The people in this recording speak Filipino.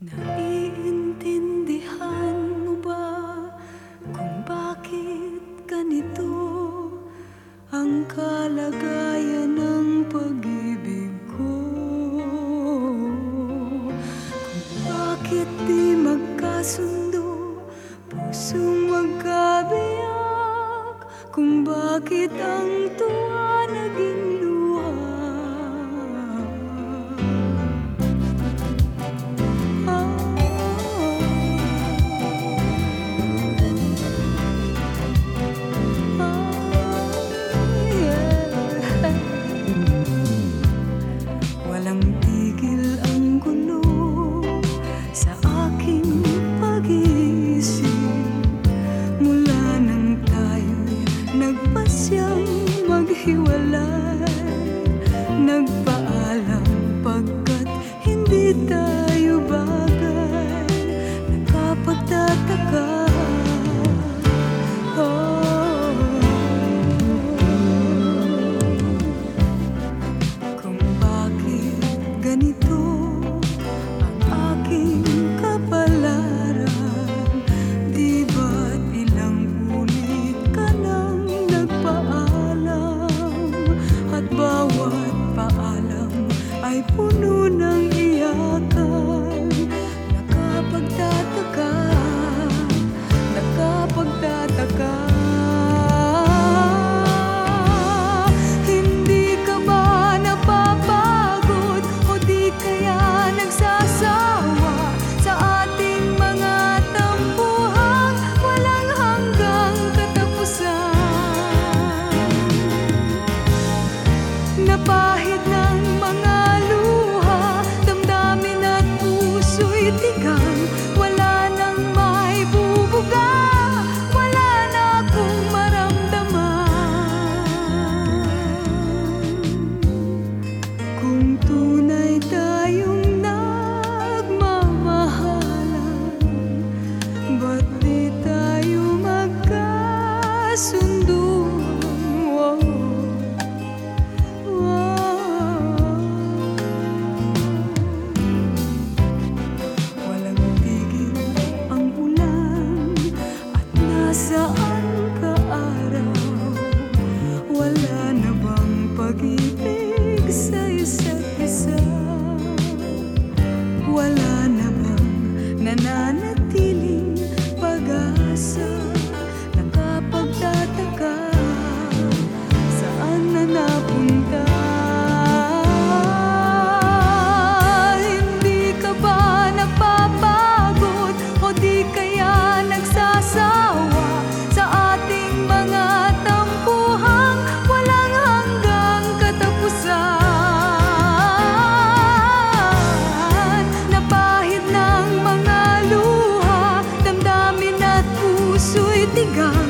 Naiintindihan mo ba kung bakit ganito ang kalagayan ng pag-ibig ko? Kung bakit di magkasundo, pusong magkabiyak? Kung bakit ang tuwa por tigang Wala nang may Wala na akong Kung tunay tayong nagmamahalan Ba't di? Nasaan ka Wala na bang pag-ibig sa isa't isa? Wala na bang nananatili God.